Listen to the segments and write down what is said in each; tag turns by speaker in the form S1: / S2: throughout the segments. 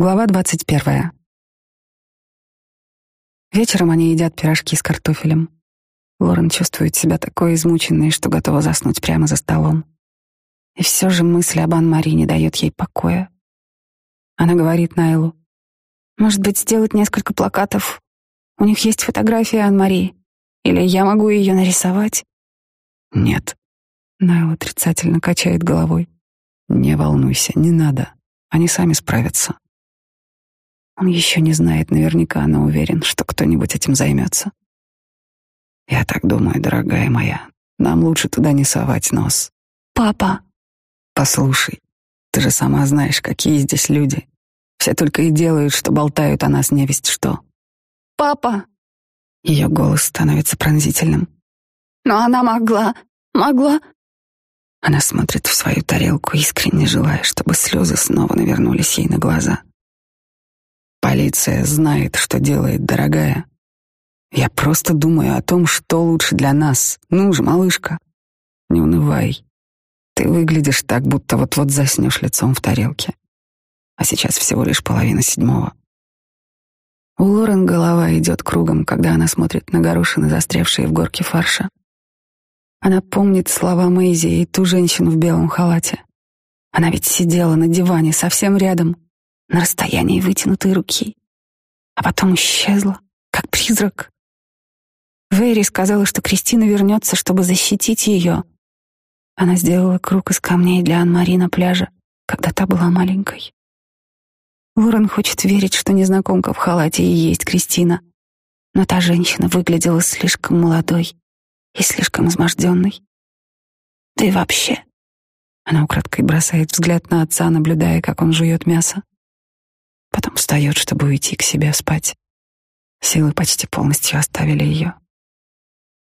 S1: Глава 21. Вечером они едят пирожки с картофелем. Лорен чувствует себя такой измученной, что готова заснуть прямо за столом. И все же мысль об Ан-Мари не дает ей покоя. Она говорит Найлу. «Может быть, сделать несколько плакатов? У них есть фотография Ан-Мари. Или я могу ее нарисовать?»
S2: «Нет».
S1: Найл отрицательно качает головой.
S2: «Не волнуйся, не надо. Они сами справятся».
S1: Он еще не знает наверняка, но уверен, что кто-нибудь этим займется.
S2: Я так думаю, дорогая моя, нам лучше туда не совать нос.
S1: Папа!
S2: Послушай, ты же сама знаешь, какие здесь люди. Все только и делают, что болтают о нас невесть что.
S1: Папа!
S2: Ее голос становится пронзительным.
S1: Но она могла, могла.
S2: Она смотрит в свою тарелку, искренне желая, чтобы слезы снова навернулись ей на глаза. Полиция знает, что делает, дорогая. Я просто думаю о том, что лучше для нас. Ну же, малышка, не унывай. Ты выглядишь так, будто вот-вот заснешь лицом в тарелке. А сейчас всего лишь половина седьмого. У Лорен голова идет кругом, когда она смотрит на горошины, застрявшие в горке фарша. Она помнит слова Мэйзи и ту женщину в белом халате. Она ведь сидела на диване совсем рядом — на расстоянии вытянутой руки, а потом исчезла, как призрак. Вэри сказала, что Кристина вернется, чтобы защитить ее. Она сделала круг из камней для Анмари на пляже, когда та была маленькой. Лорен хочет верить, что незнакомка в халате и есть Кристина, но та женщина выглядела слишком молодой и слишком изможденной. Да и вообще. Она украдкой бросает взгляд на отца, наблюдая, как он жует мясо потом встает, чтобы уйти к себе спать. Силы почти полностью оставили ее.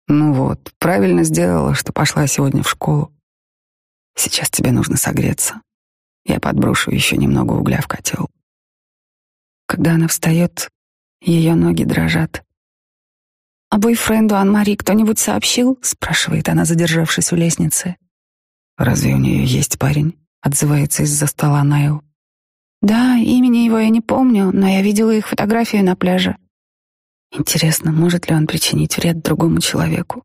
S2: Ну вот, правильно сделала, что пошла сегодня в школу. Сейчас тебе нужно согреться. Я подброшу еще немного угля в котел. Когда она встает, ее ноги дрожат. «А бойфренду Ан Мари кто-нибудь сообщил?» — спрашивает она, задержавшись у лестницы. «Разве у нее есть парень?» — отзывается из-за стола Найл. Да, имени его я не помню, но я видела их фотографию на пляже. Интересно, может ли он причинить вред другому человеку?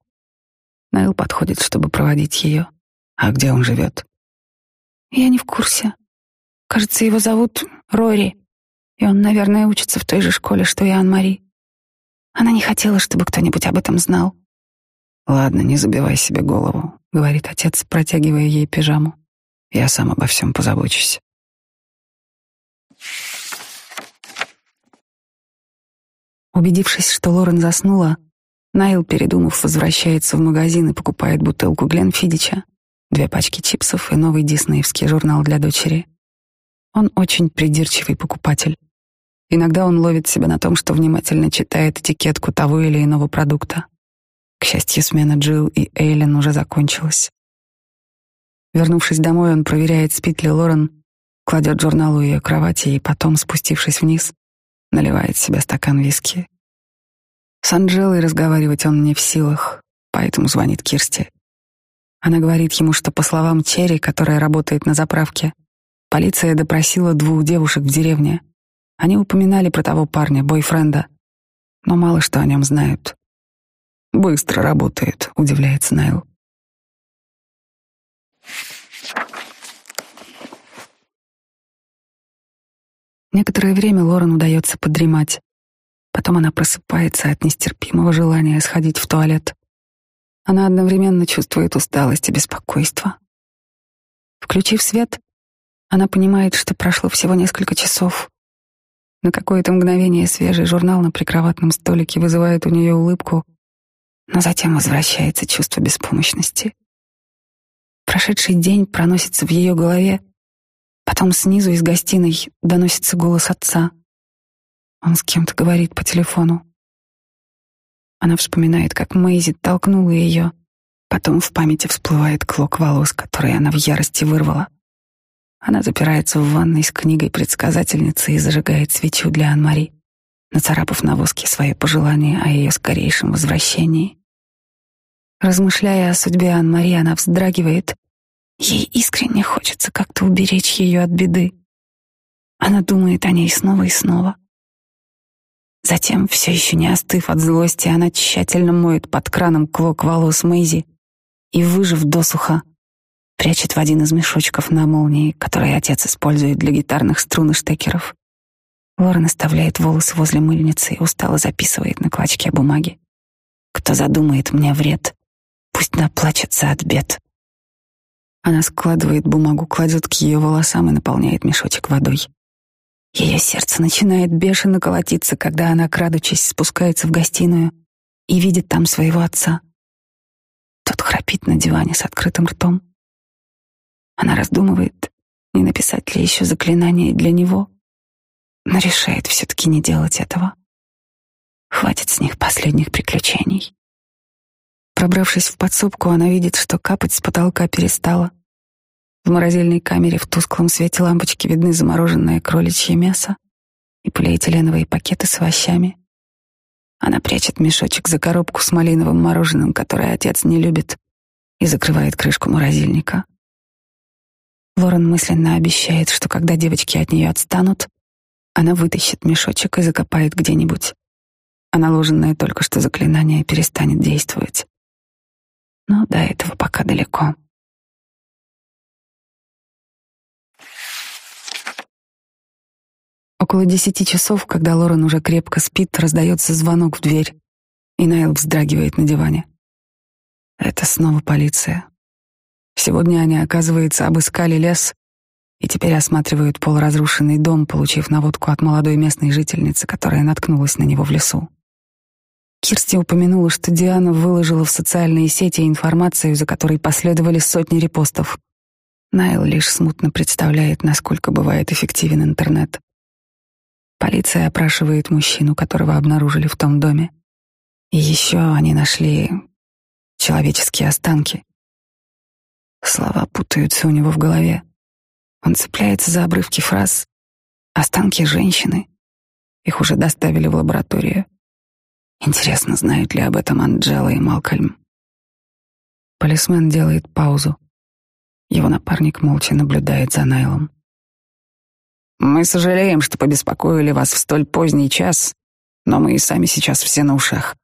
S2: Найл подходит, чтобы проводить ее. А где он живет? Я не в курсе. Кажется, его зовут Рори, и он, наверное, учится в той же школе, что и Ан-Мари. Она не хотела, чтобы кто-нибудь об этом знал. «Ладно, не забивай себе голову», — говорит отец, протягивая ей пижаму. «Я сам обо всем позабочусь». Убедившись, что Лорен заснула, Найл, передумав, возвращается в магазин и покупает бутылку Гленфидича, две пачки чипсов и новый диснеевский журнал для дочери. Он очень придирчивый покупатель. Иногда он ловит себя на том, что внимательно читает этикетку того или иного продукта. К счастью, смена Джилл и Эйлен уже закончилась. Вернувшись домой, он проверяет, спит ли Лорен, кладет журнал у ее кровати и потом, спустившись вниз, наливает себе стакан виски. С Анжелой разговаривать он не в силах, поэтому звонит Кирсти. Она говорит ему, что по словам Черри, которая работает на заправке, полиция допросила двух девушек в деревне. Они упоминали про того парня, бойфренда, но мало что о нем знают. «Быстро работает», — удивляется Найл. Thank you. Некоторое время Лорен удается подремать. Потом она просыпается от нестерпимого желания сходить в туалет. Она одновременно чувствует усталость и беспокойство. Включив свет, она понимает, что прошло всего несколько часов. На какое-то мгновение свежий журнал на прикроватном столике вызывает у нее улыбку, но затем возвращается чувство беспомощности. Прошедший день проносится в ее голове, Потом снизу из гостиной доносится голос отца. Он с кем-то говорит по телефону. Она вспоминает, как Мэйзи толкнула ее. Потом в памяти всплывает клок волос, который она в ярости вырвала. Она запирается в ванной с книгой предсказательницы и зажигает свечу для Анмари, нацарапав на воске свои пожелания о ее скорейшем возвращении. Размышляя о судьбе Анмари, она вздрагивает Ей искренне хочется как-то уберечь ее от беды.
S1: Она думает о ней снова и снова. Затем, все еще не остыв от злости, она тщательно моет под краном клок волос Мэйзи и, выжив досуха, прячет в один из мешочков на молнии, который отец использует для гитарных струн и штекеров. Лорен оставляет волосы возле мыльницы и устало записывает на клочке бумаги. «Кто задумает мне вред, пусть наплачется от бед». Она складывает бумагу, кладет к ее волосам и наполняет мешочек водой. Ее сердце начинает бешено колотиться, когда она, крадучись, спускается в гостиную и видит там своего отца. Тот храпит на диване с открытым ртом. Она раздумывает, не написать ли еще заклинание для него, но решает все-таки не делать этого. Хватит с них последних приключений. Пробравшись в подсобку, она видит, что капать с потолка перестала. В морозильной камере в тусклом свете лампочки видны замороженное кроличье мясо и полиэтиленовые пакеты с овощами. Она прячет мешочек за коробку с малиновым мороженым, которое отец не любит, и закрывает крышку морозильника. Лорен мысленно обещает, что когда девочки от нее отстанут, она вытащит мешочек и закопает где-нибудь. А наложенное только что заклинание перестанет действовать но до этого пока далеко. Около десяти часов, когда Лорен уже крепко спит, раздается звонок в дверь, и Найл вздрагивает на диване. Это снова полиция. Сегодня они, оказывается, обыскали лес и теперь осматривают полуразрушенный дом, получив наводку от молодой местной жительницы, которая наткнулась на него в лесу. Кирсти упомянула, что Диана выложила в социальные сети информацию, за которой последовали сотни репостов. Найл лишь смутно представляет, насколько бывает эффективен интернет. Полиция опрашивает мужчину, которого обнаружили в том доме. И еще они нашли человеческие останки. Слова путаются у него в голове. Он цепляется за обрывки фраз «Останки женщины». Их уже доставили в лабораторию. Интересно, знают ли об этом Анджела и Малкольм? Полисмен делает паузу. Его напарник молча наблюдает за Найлом. «Мы сожалеем, что побеспокоили вас в столь поздний час, но мы и сами сейчас все на ушах.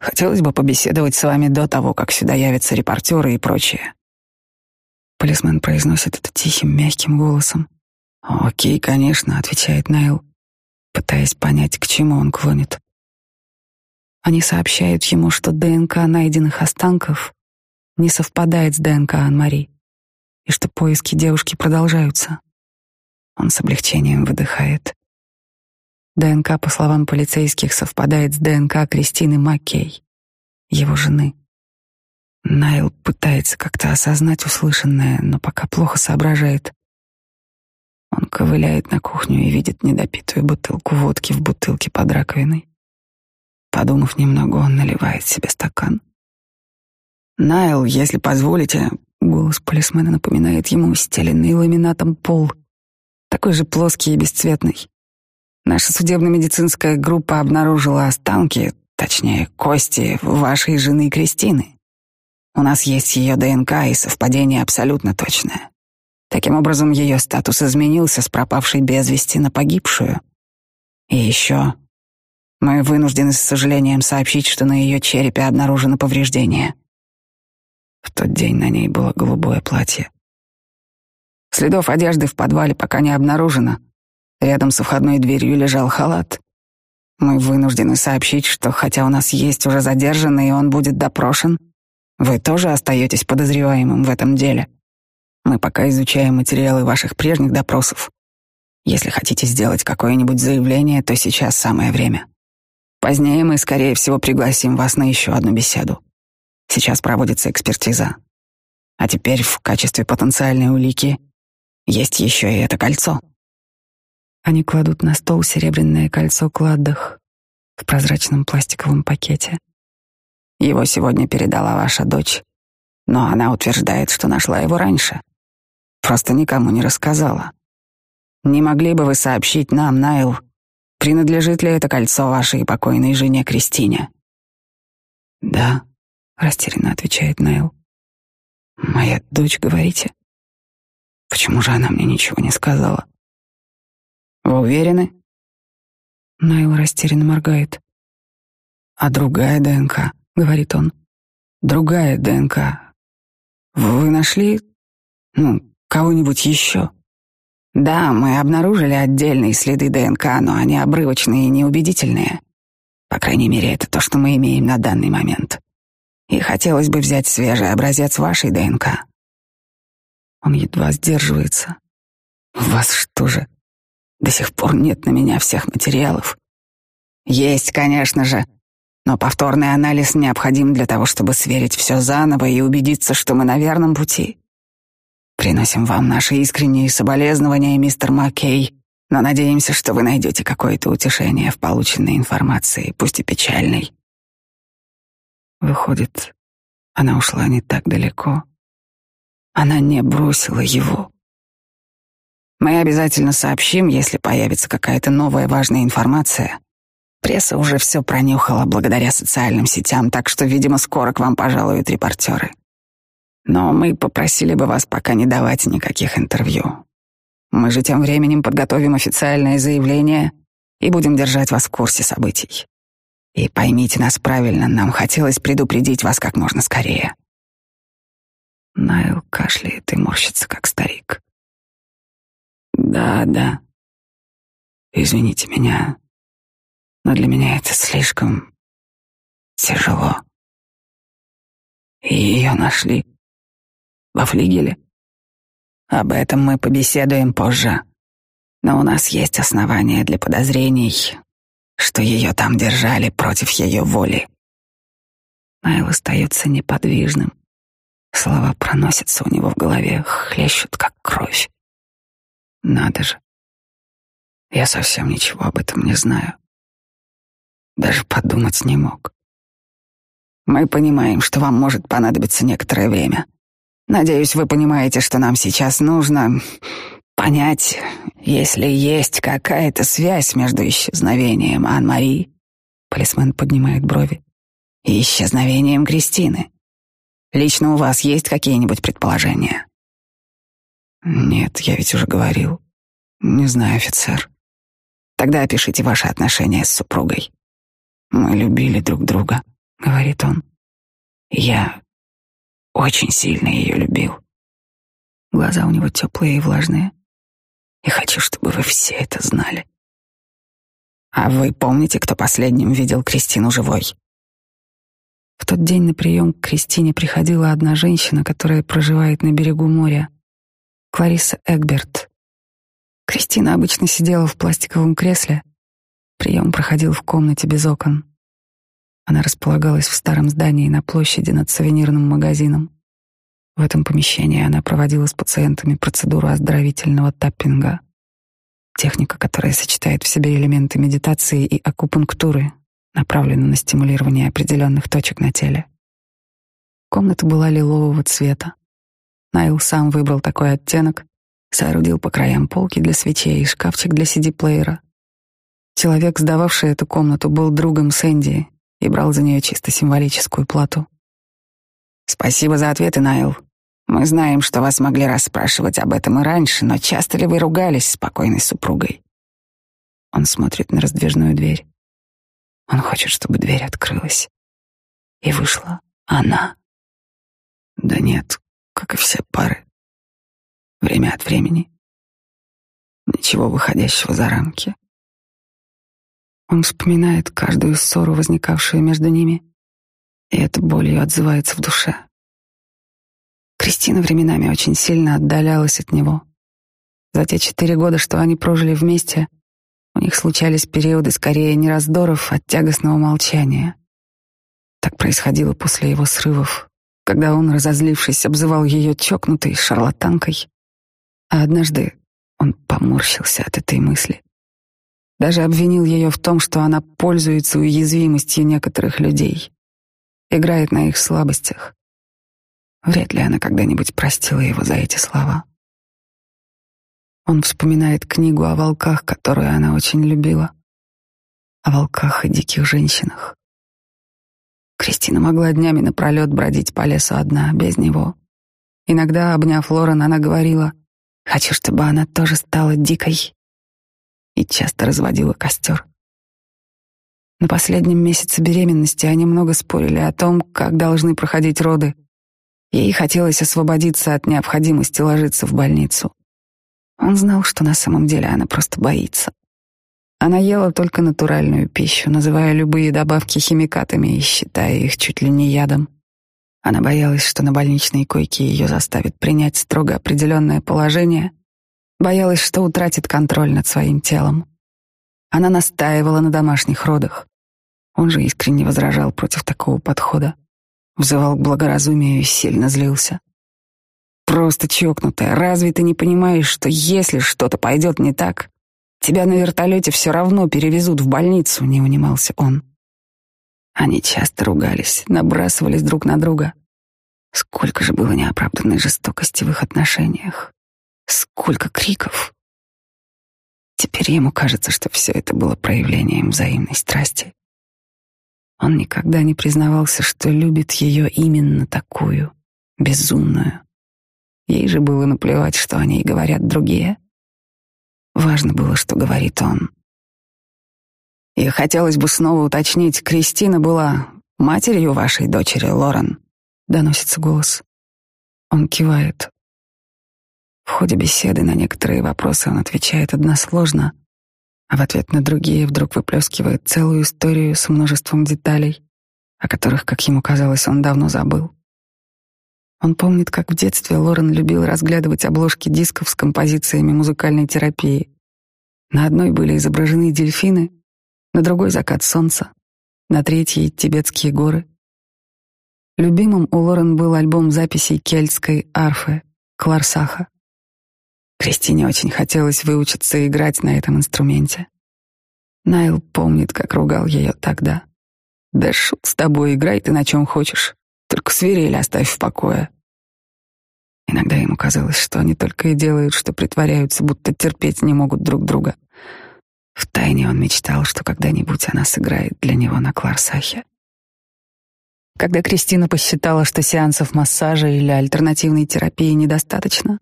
S1: Хотелось бы побеседовать с вами до того, как сюда явятся репортеры и прочее». Полисмен произносит это тихим, мягким голосом. «Окей, конечно», — отвечает Найл, пытаясь понять, к чему он клонит. Они сообщают ему, что ДНК найденных останков не совпадает с ДНК Анмари, и что поиски девушки продолжаются. Он с облегчением выдыхает. ДНК, по словам полицейских, совпадает с ДНК Кристины Маккей, его жены. Найл пытается как-то осознать услышанное, но пока плохо соображает. Он ковыляет на кухню и видит недопитую бутылку водки в бутылке под раковиной подумав немного, он наливает себе стакан. «Найл, если позволите...» Голос полисмена напоминает ему стеленный ламинатом пол, такой же плоский и бесцветный. Наша судебно-медицинская группа обнаружила останки, точнее, кости вашей жены Кристины. У нас есть ее ДНК, и совпадение абсолютно точное. Таким образом, ее статус изменился с пропавшей без вести на погибшую. И еще мы вынуждены с сожалением сообщить, что на ее черепе обнаружено повреждение. В тот день на ней было голубое платье. Следов одежды в подвале пока не обнаружено. Рядом со входной дверью лежал халат. Мы вынуждены сообщить, что хотя у нас есть уже задержанный, и он будет допрошен, вы тоже остаетесь подозреваемым в этом деле. Мы пока изучаем материалы ваших прежних допросов. Если хотите сделать какое-нибудь заявление, то сейчас самое время. Позднее мы, скорее всего, пригласим вас на еще одну беседу. Сейчас проводится экспертиза. А теперь в качестве потенциальной улики есть еще и это кольцо. Они кладут на стол серебряное кольцо кладдах в прозрачном пластиковом пакете. Его сегодня передала ваша дочь, но она утверждает, что нашла его раньше. Просто никому не рассказала. Не могли бы вы сообщить нам, Найл, Принадлежит ли это кольцо вашей покойной жене Кристине? Да, растерянно отвечает Найл. Моя дочь, говорите? Почему же она мне ничего не сказала?
S2: Вы уверены?
S1: Найл растерянно моргает.
S2: А другая ДНК, говорит он. Другая ДНК. Вы нашли, ну, кого-нибудь еще? Да, мы обнаружили отдельные следы ДНК, но они обрывочные и неубедительные. По крайней мере, это то, что мы имеем на данный момент. И хотелось бы взять свежий образец вашей ДНК. Он едва сдерживается. У вас что же? До сих пор нет на меня всех материалов. Есть, конечно же. Но повторный анализ необходим для того, чтобы сверить все заново и убедиться, что мы на верном пути. Приносим вам наши искренние соболезнования, мистер Маккей, но надеемся, что вы найдете какое-то утешение в полученной информации, пусть и печальной. Выходит, она ушла не так далеко. Она не бросила его. Мы обязательно сообщим, если появится какая-то новая важная информация. Пресса уже все пронюхала благодаря социальным сетям, так что, видимо, скоро к вам пожалуют репортеры. Но мы попросили бы вас пока не давать никаких интервью. Мы же тем временем подготовим официальное заявление и будем держать вас в курсе событий. И поймите нас правильно, нам хотелось предупредить вас как можно скорее. Найл кашляет и морщится, как старик. Да, да. Извините меня, но для меня это слишком тяжело. И ее нашли во флигеле. Об этом мы побеседуем позже. Но у нас есть основания для подозрений, что ее там держали против ее воли. Найл остается неподвижным. Слова проносятся у него в голове, хлещут, как кровь. Надо же. Я совсем ничего об этом не знаю. Даже подумать не мог. Мы понимаем, что вам может понадобиться некоторое время — Надеюсь, вы понимаете, что нам сейчас нужно понять, есть ли есть какая-то связь между исчезновением Ан-Мари, полисмен поднимает брови, и исчезновением Кристины. Лично у вас есть какие-нибудь предположения? Нет, я ведь уже говорил. Не знаю, офицер. Тогда опишите ваши отношения с супругой. Мы любили друг друга, говорит он. Я очень сильно ее любил. Глаза у него теплые и влажные. И хочу, чтобы вы все это знали. А вы помните, кто последним видел Кристину живой? В тот день на прием к Кристине приходила одна женщина, которая проживает на берегу моря. Клариса Эгберт. Кристина обычно сидела в пластиковом кресле. Прием проходил в комнате без окон. Она располагалась в старом здании на площади над сувенирным магазином. В этом помещении она проводила с пациентами процедуру оздоровительного таппинга, техника, которая сочетает в себе элементы медитации и акупунктуры, направленную на стимулирование определенных точек на теле. Комната была лилового цвета. Найл сам выбрал такой оттенок, соорудил по краям полки для свечей и шкафчик для CD-плеера. Человек, сдававший эту комнату, был другом Сэнди и брал за нее чисто символическую плату. «Спасибо за ответы, Найл. Мы знаем, что вас могли расспрашивать об этом и раньше, но часто ли вы ругались с покойной супругой?» Он смотрит на раздвижную дверь. Он хочет, чтобы дверь открылась. И вышла она. Да нет, как и все пары. Время от времени. Ничего выходящего за рамки. Он вспоминает каждую ссору, возникавшую между ними, и эта боль ее отзывается в душе. Кристина временами очень сильно отдалялась от него. За те четыре года, что они прожили вместе, у них случались периоды скорее не раздоров, а тягостного молчания. Так происходило после его срывов, когда он, разозлившись, обзывал ее чокнутой шарлатанкой. А однажды он поморщился от этой мысли. Даже обвинил ее в том, что она пользуется уязвимостью некоторых людей, играет на их слабостях. Вряд ли она когда-нибудь простила его за эти слова. Он вспоминает книгу о волках, которую она очень любила, о волках и диких женщинах. Кристина могла днями напролет бродить по лесу одна, без него. Иногда, обняв Лорен, она говорила, «Хочу, чтобы она тоже стала дикой»
S1: и часто разводила костер. На последнем месяце беременности они много спорили о том, как должны проходить роды. Ей хотелось освободиться от необходимости ложиться в больницу. Он знал, что на самом деле она просто боится. Она ела только натуральную пищу, называя любые добавки химикатами и считая их чуть ли не ядом. Она боялась, что на больничной койке ее заставят принять строго определенное положение — Боялась, что утратит контроль над своим телом. Она настаивала на домашних родах. Он же искренне возражал против такого подхода, взывал к благоразумию и сильно злился. «Просто чокнутая, разве ты не понимаешь, что если что-то пойдет не так, тебя на вертолете все равно перевезут в больницу?» — не унимался он. Они часто ругались, набрасывались друг на друга. Сколько же было неоправданной жестокости в их отношениях. Сколько криков! Теперь ему кажется, что все это было проявлением взаимной страсти. Он никогда не признавался, что любит ее именно такую, безумную. Ей же было наплевать, что о ней говорят другие. Важно было, что говорит он. И хотелось бы снова уточнить, Кристина была матерью вашей дочери, Лорен, доносится голос. Он кивает. В ходе беседы на некоторые вопросы он отвечает односложно, а в ответ на другие вдруг выплескивает целую историю с множеством деталей, о которых, как ему казалось, он давно забыл. Он помнит, как в детстве Лорен любил разглядывать обложки дисков с композициями музыкальной терапии. На одной были изображены дельфины, на другой — закат солнца, на третьей — тибетские горы. Любимым у Лорен был альбом записей кельтской арфы Кларсаха. Кристине очень хотелось выучиться играть на этом инструменте. Найл помнит, как ругал ее тогда. «Да шут с тобой, играй ты на чем хочешь, только свирель оставь в покое». Иногда ему казалось, что они только и делают, что притворяются, будто терпеть не могут друг друга. Втайне он мечтал, что когда-нибудь она сыграет для него на кларсахе. Когда Кристина посчитала, что сеансов массажа или альтернативной терапии недостаточно,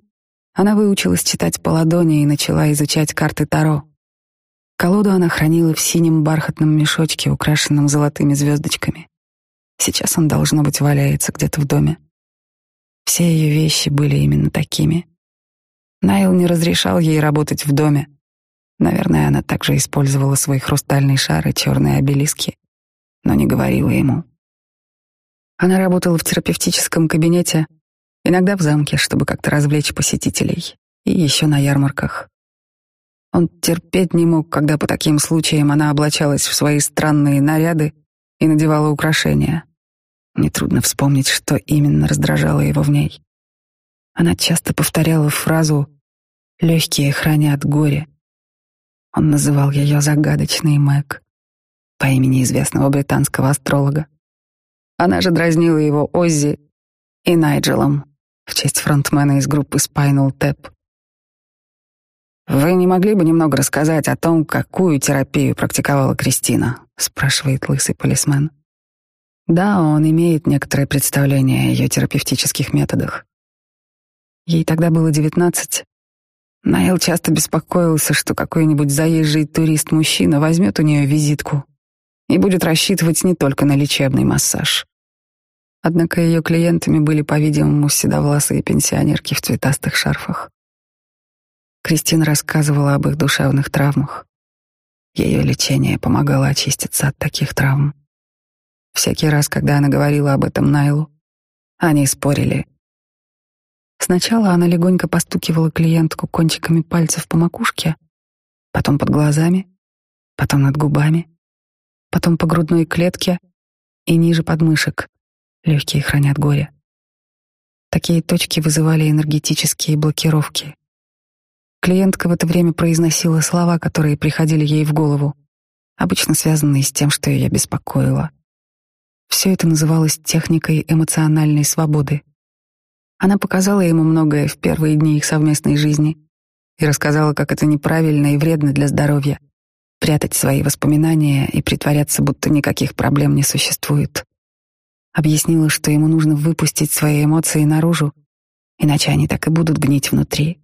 S1: она выучилась читать по ладони и начала изучать карты Таро. Колоду она хранила в синем бархатном мешочке, украшенном золотыми звездочками. Сейчас он, должно быть, валяется где-то в доме. Все ее вещи были именно такими. Найл не разрешал ей работать в доме. Наверное, она также использовала свои хрустальные шары, черные обелиски, но не говорила ему. Она работала в терапевтическом кабинете, Иногда в замке, чтобы как-то развлечь посетителей. И еще на ярмарках. Он терпеть не мог, когда по таким случаям она облачалась в свои странные наряды и надевала украшения. Нетрудно вспомнить, что именно раздражало его в ней. Она часто повторяла фразу «легкие хранят горе». Он называл ее загадочный Мэг по имени известного британского астролога. Она же дразнила его Оззи и Найджелом в честь фронтмена из группы Spinal Tap. «Вы не могли бы немного рассказать о том, какую терапию практиковала Кристина?» — спрашивает лысый полисмен. Да, он имеет некоторое представление о ее терапевтических методах. Ей тогда было девятнадцать. Найл часто беспокоился, что какой-нибудь заезжий турист-мужчина возьмет у нее визитку и будет рассчитывать не только на лечебный массаж. Однако ее клиентами были, по-видимому, седовласые пенсионерки в цветастых шарфах. Кристин рассказывала об их душевных травмах. Ее лечение помогало очиститься от таких травм. Всякий раз, когда она говорила об этом Найлу, они спорили. Сначала она легонько постукивала клиентку кончиками пальцев по макушке, потом под глазами, потом над губами, потом по грудной клетке и ниже подмышек. Легкие хранят горе. Такие точки вызывали энергетические блокировки. Клиентка в это время произносила слова, которые приходили ей в голову, обычно связанные с тем, что ее беспокоило. Все это называлось техникой эмоциональной свободы. Она показала ему многое в первые дни их совместной жизни и рассказала, как это неправильно и вредно для здоровья — прятать свои воспоминания и притворяться, будто никаких проблем не существует объяснила, что ему нужно выпустить свои эмоции наружу, иначе они так и будут гнить внутри.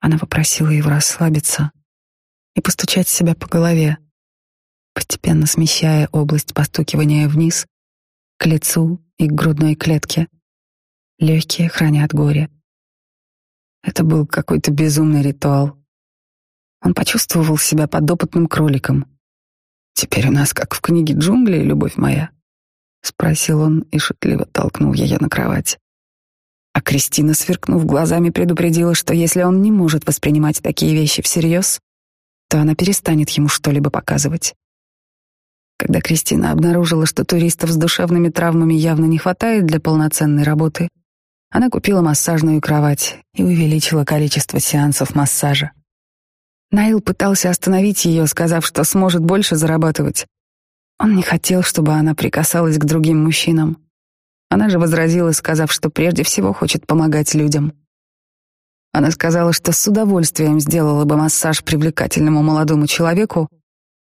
S1: Она попросила его расслабиться и постучать себя по голове, постепенно смещая область постукивания вниз, к лицу и к грудной клетке. Легкие хранят горе. Это был какой-то безумный ритуал. Он почувствовал себя подопытным кроликом. «Теперь у нас, как в книге джунглей, любовь моя», Спросил он и шутливо толкнул ее на кровать. А Кристина, сверкнув глазами, предупредила, что если он не может воспринимать такие вещи всерьез, то она перестанет ему что-либо показывать. Когда Кристина обнаружила, что туристов с душевными травмами явно не хватает для полноценной работы, она купила массажную кровать и увеличила количество сеансов массажа. Найл пытался остановить ее, сказав, что сможет больше зарабатывать, он не хотел, чтобы она прикасалась к другим мужчинам. Она же возразила, сказав, что прежде всего хочет помогать людям. Она сказала, что с удовольствием сделала бы массаж привлекательному молодому человеку,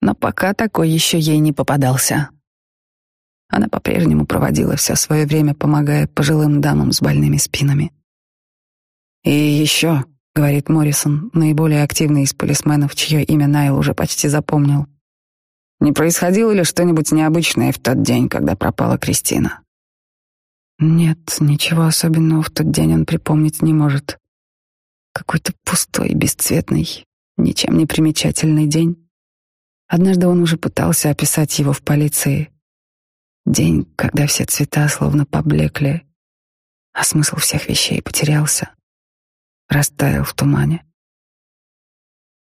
S1: но пока такой еще ей не попадался. Она по-прежнему проводила все свое время, помогая пожилым дамам с больными спинами. «И еще», — говорит Моррисон, наиболее активный из полисменов, чье имя Найл уже почти запомнил, — не происходило ли что-нибудь необычное в тот день, когда пропала Кристина? Нет, ничего особенного в тот день он припомнить не может. Какой-то пустой, бесцветный, ничем не примечательный день. Однажды он уже пытался описать его в полиции. День, когда все цвета словно поблекли, а смысл всех вещей потерялся, растаял в тумане.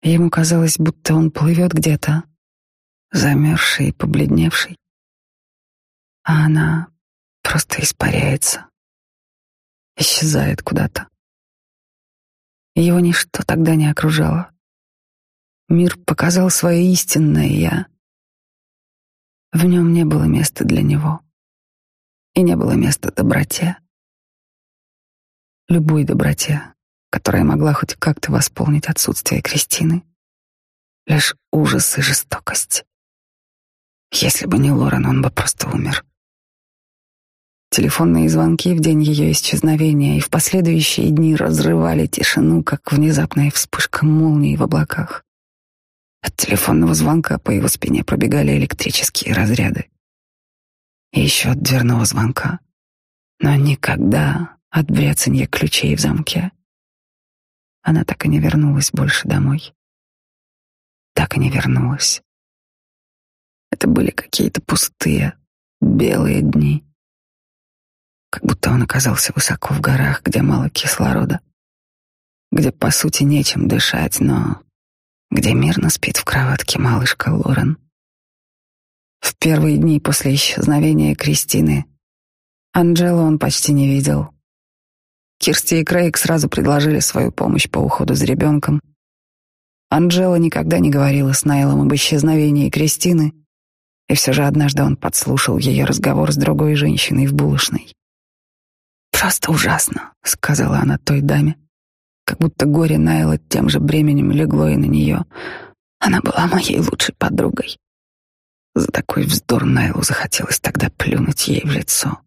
S1: Ему казалось, будто он плывет где-то, замерший и побледневший. А она просто испаряется, исчезает куда-то. Его ничто тогда не окружало. Мир показал свое истинное «я». В нем не было места для него. И не было места доброте. Любой доброте, которая могла хоть как-то восполнить отсутствие Кристины. Лишь ужас и жестокость. Если бы не Лорен, он бы просто умер. Телефонные звонки в день ее исчезновения и в последующие дни разрывали тишину, как внезапная вспышка молнии в облаках. От телефонного звонка по его спине пробегали электрические разряды. И еще от дверного звонка. Но никогда от бряцанья ключей в замке. Она так и не вернулась больше домой. Так и не вернулась. Это были какие-то пустые, белые дни. Как будто он оказался высоко в горах, где мало кислорода, где, по сути, нечем дышать, но где мирно спит в кроватке малышка Лорен. В первые дни после исчезновения Кристины Анджелу он почти не видел. Кирсти и Крейг сразу предложили свою помощь по уходу за ребенком. Анджела никогда не говорила с Найлом об исчезновении Кристины — и все же однажды он подслушал ее разговор с другой женщиной в булочной. «Просто ужасно», — сказала она той даме, как будто горе Найла тем же бременем легло и на нее. Она была моей лучшей подругой. За такой вздор Найлу захотелось тогда плюнуть ей в лицо.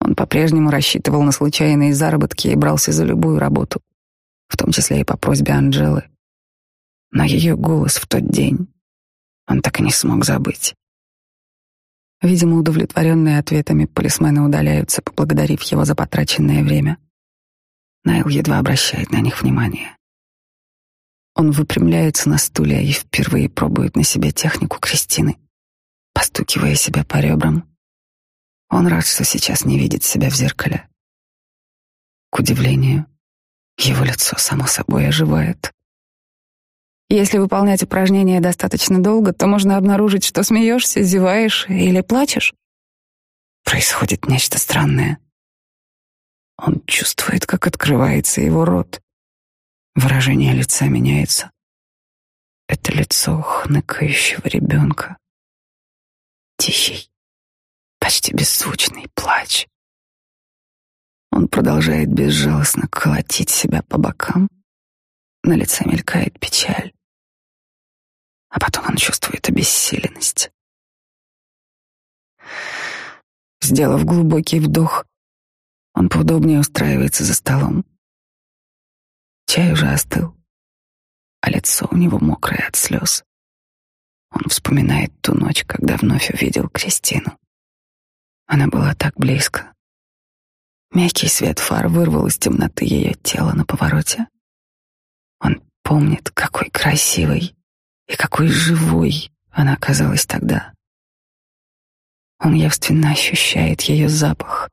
S1: Он по-прежнему рассчитывал на случайные заработки и брался за любую работу, в том числе и по просьбе Анжелы. Но ее голос в тот день он так и не смог забыть. Видимо, удовлетворенные ответами полисмены удаляются, поблагодарив его за потраченное время. Найл едва обращает на них внимание. Он выпрямляется на стуле и впервые пробует на себе технику Кристины, постукивая себя по ребрам. Он рад, что сейчас не видит себя в зеркале. К удивлению, его лицо само собой оживает. Если выполнять упражнения достаточно долго, то можно обнаружить, что смеешься, зеваешь или плачешь. Происходит нечто странное. Он чувствует, как открывается его рот. Выражение лица меняется. Это лицо хныкающего ребенка. Тихий, почти беззвучный плач. Он продолжает безжалостно колотить себя по бокам. На лице мелькает печаль а потом он чувствует обессиленность. Сделав глубокий вдох, он поудобнее устраивается за столом. Чай уже остыл,
S2: а лицо у него мокрое от слез. Он вспоминает ту ночь, когда вновь увидел Кристину. Она была так близко. Мягкий свет фар вырвал из темноты ее тело на повороте. Он помнит, какой красивой и какой живой она оказалась тогда. Он явственно ощущает ее запах,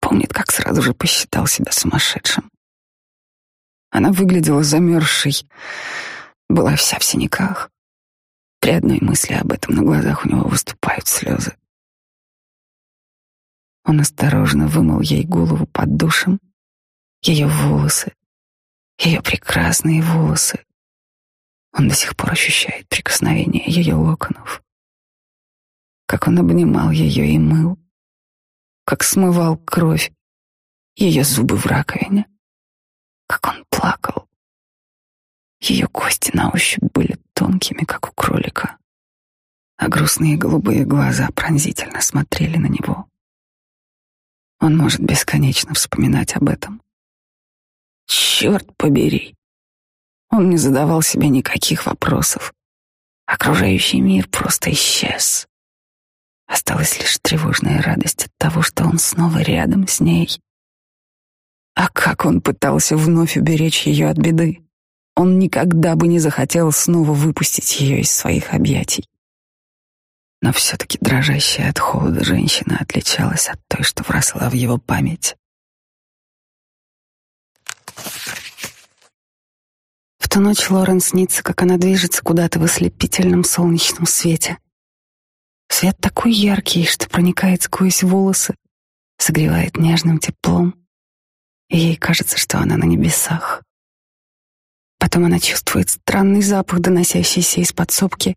S2: помнит, как сразу же посчитал себя сумасшедшим. Она выглядела замерзшей, была вся в синяках. При одной мысли об этом на глазах у него выступают слезы. Он осторожно вымыл ей голову под душем, ее волосы, ее прекрасные волосы. Он до сих пор ощущает прикосновение ее локонов, как он обнимал ее и мыл, как смывал кровь, ее зубы в раковине, как он плакал. Ее кости на ощупь были тонкими, как у кролика, а грустные голубые глаза пронзительно смотрели на него. Он может бесконечно вспоминать об этом. Черт побери! Он не задавал себе никаких вопросов. Окружающий мир просто исчез. Осталась лишь тревожная радость от того, что он снова рядом с ней. А как он пытался вновь уберечь ее от беды? Он никогда бы не захотел снова выпустить ее из своих объятий. Но все-таки дрожащая от холода женщина отличалась от той, что вросла в его память.
S1: Всю ту ночь Лорен снится, как она движется куда-то в ослепительном солнечном свете. Свет такой яркий, что проникает сквозь волосы, согревает нежным теплом, и ей кажется, что она на небесах. Потом она чувствует странный запах, доносящийся из подсобки,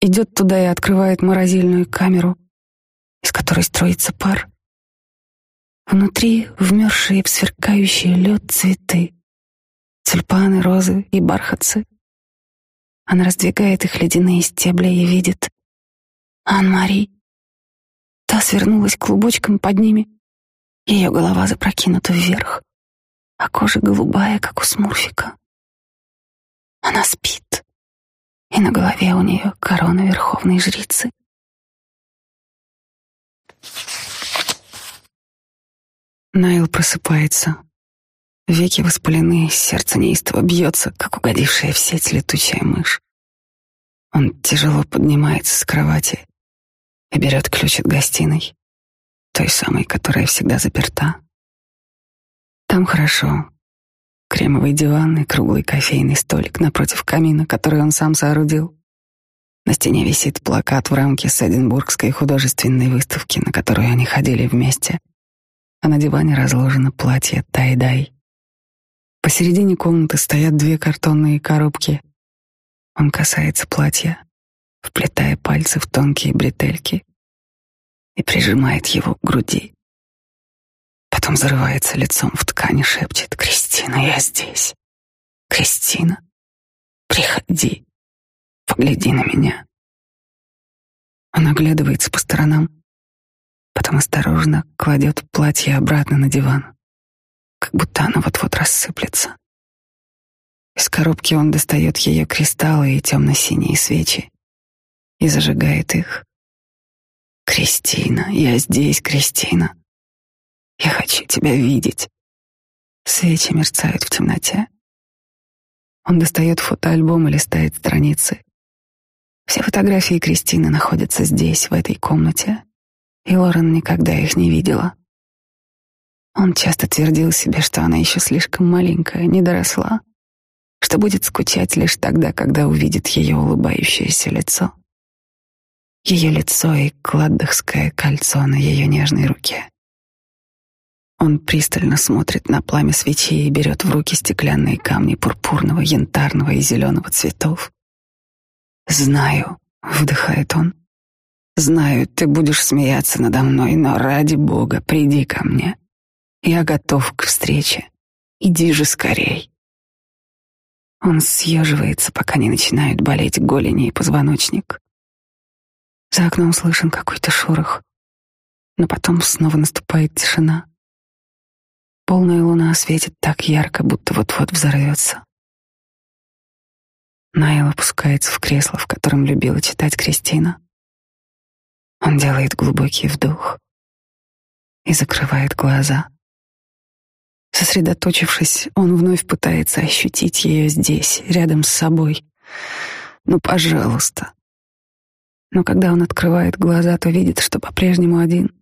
S1: идет туда и открывает морозильную камеру, из которой строится пар. Внутри вмершие в сверкающий лед цветы — тюльпаны, розы и бархатцы. Она раздвигает их ледяные стебли и видит. Ан-Мари. Та свернулась клубочком под ними. Ее голова запрокинута вверх, а кожа голубая, как у смурфика. Она спит, и на голове у нее корона верховной жрицы. Найл просыпается. Веки воспалены, сердце неистово бьется, как угодившая в сеть летучая мышь. Он тяжело поднимается с кровати и берет ключ от гостиной, той самой, которая всегда заперта. Там хорошо. Кремовый диван и круглый кофейный столик напротив камина, который он сам соорудил. На стене висит плакат в рамке с Эдинбургской художественной выставки, на которую они ходили вместе. А на диване разложено платье тай-дай Посередине комнаты стоят две картонные коробки. Он касается платья, вплетая пальцы в тонкие бретельки и прижимает его к груди. Потом зарывается лицом в ткани, шепчет «Кристина, я здесь! Кристина, приходи, погляди на меня!» Он оглядывается по сторонам, потом осторожно кладет платье обратно на диван как будто она вот-вот рассыплется. Из коробки он достает ее кристаллы и темно-синие свечи и зажигает их. «Кристина, я здесь, Кристина. Я хочу тебя видеть». Свечи мерцают в темноте. Он достает фотоальбом и листает страницы. Все фотографии Кристины находятся здесь, в этой комнате, и Лорен никогда их не видела. Он часто твердил себе, что она еще слишком маленькая, не доросла, что будет скучать лишь тогда, когда увидит ее улыбающееся лицо. Ее лицо и кладбыхское кольцо на ее нежной руке. Он пристально смотрит на пламя свечи и берет в руки стеклянные камни пурпурного, янтарного и зеленого цветов. «Знаю», — вдыхает он, — «знаю, ты будешь смеяться надо мной, но ради бога, приди ко мне». Я готов к встрече. Иди же скорей. Он съеживается, пока не начинают болеть голени и позвоночник. За окном слышен какой-то шорох, но потом снова наступает тишина. Полная луна светит так ярко, будто вот-вот взорвется. Найл опускается в кресло, в котором любила читать Кристина. Он делает глубокий вдох и закрывает глаза. Сосредоточившись, он вновь пытается ощутить ее здесь, рядом с собой. Ну, пожалуйста. Но когда он открывает глаза, то видит, что по-прежнему один.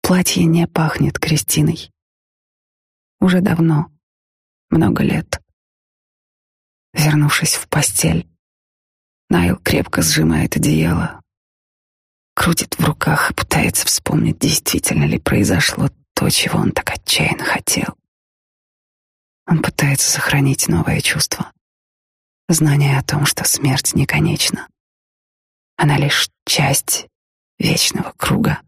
S1: Платье не пахнет Кристиной. Уже давно, много лет. Вернувшись в постель, Найл крепко сжимает одеяло, крутит в руках и пытается вспомнить, действительно ли произошло то, чего он так отчаянно хотел. Он пытается сохранить новое чувство. Знание о том, что смерть не конечна. Она лишь часть вечного круга.